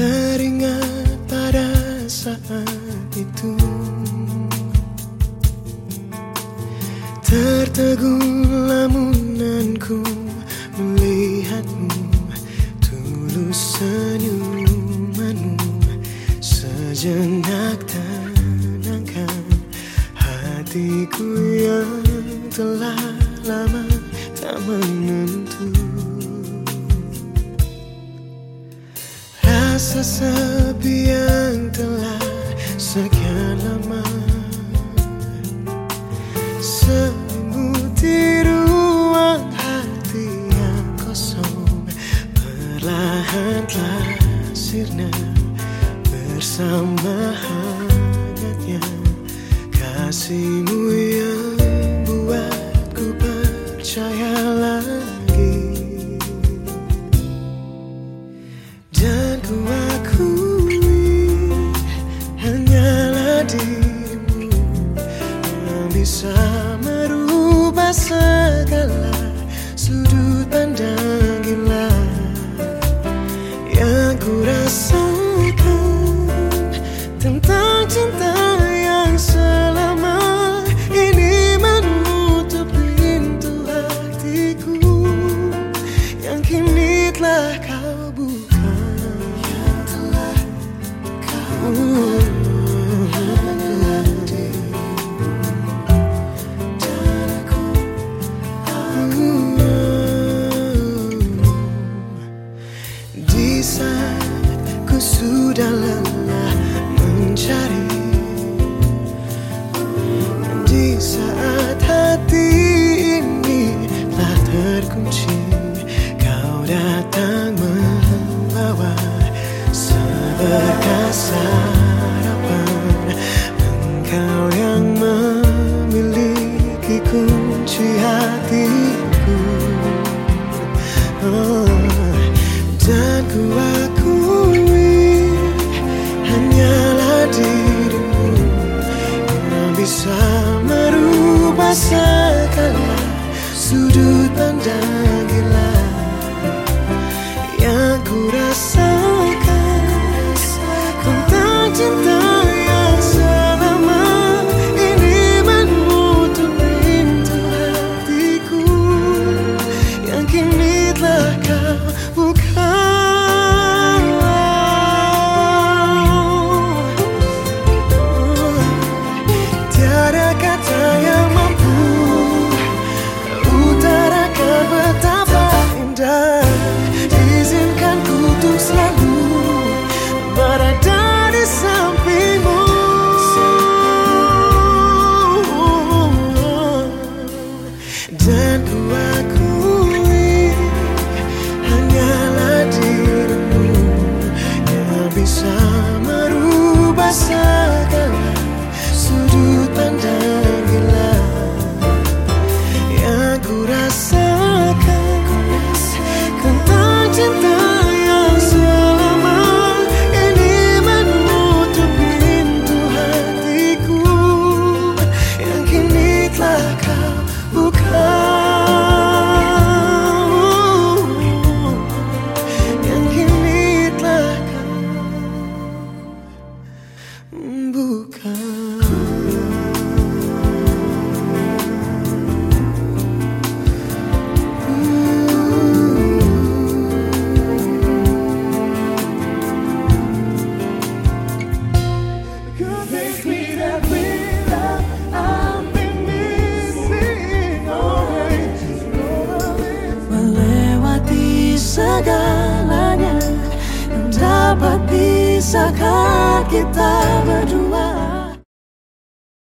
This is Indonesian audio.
Teringat pada saat itu. Tertegun lamunanku melihatmu. Tulus senyumanmu Sejenak tenangkan hatiku yang telah lama tak menentu. Rasa sepi yang telah sekian lama. Selimuti ruang hati yang kosong. Perlahan telah sirna Bersama. hangatnya Kasihmu yang buatku percaya lagi. Dan ku akui hanyalah dirimu Yang bisa merubah segala sudut pandang gila Yang ku rasakan saat hati ini telah terkunci Kau datang membawa seberkas harapan. Engkau yang memiliki kunci hatiku. Oh, dan ku akui hanyalah dirimu. Yang bisa merubah bisa merubah segala sudut pandang pisahkan kita berdua